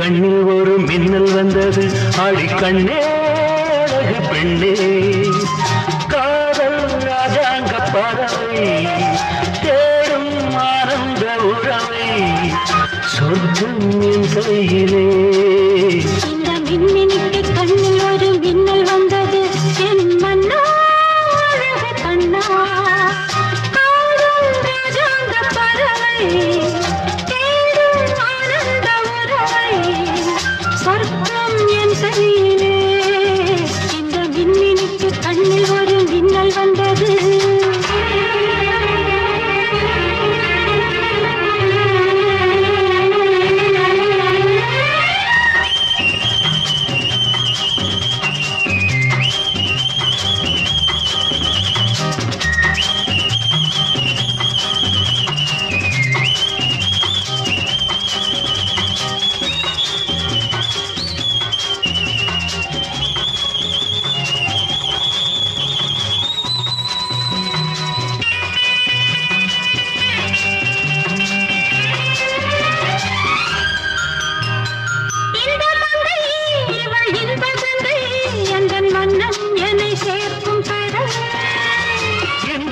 கண்ணில் ஒரு மின்னல் வந்தது. ஆடி கண்ணே அழகு பெண்ணே. காதல் ராஜாங்க பறவை. தேடும் ஆனந்த உறவை. சொர்க்கம் என் கையிலே Thank you.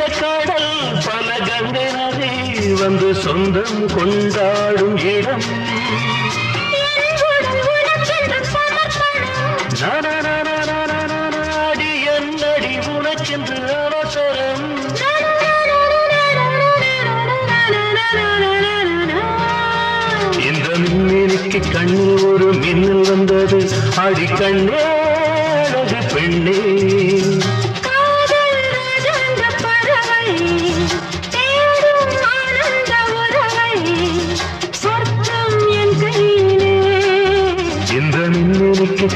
கடல் பல கங்கை நதி வந்து சொந்தம் கொண்டாடும் இடம். என் என்னடி உனக்கென்று அவசரம்? இந்த மின்மினிக்கு கண்ணில் ஒரு மின்னல் வந்தது. அடி கண்ணே அழகு பெண்ணே.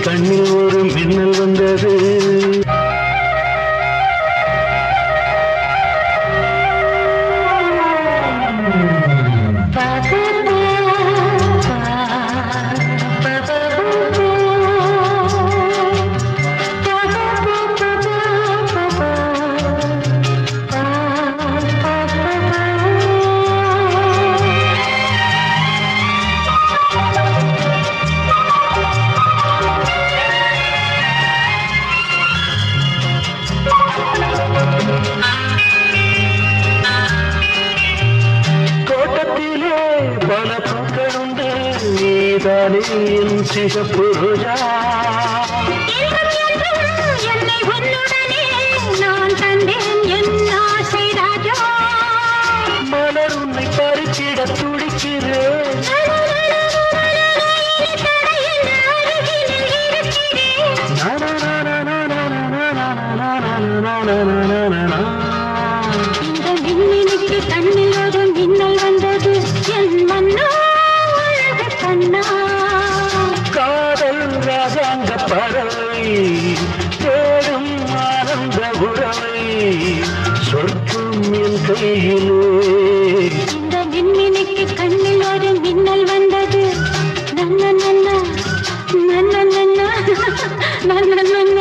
கண்ணில் ஒரு மின்னல் வந்தது. நீதானே என் சிகப்பு ரோஜா மலர் உன்னை பறிச்சிட துடிக்கிறேன். இந்த மின்மினிக்கு தண்ணி சொர்க்கம் என் கையிலே. இந்த மின்மினிக்கு கண்ணில் ஒரு மின்னல் வந்தது. நன்ன நன்ன நன்ன நன்ன நன்ன நன்ன.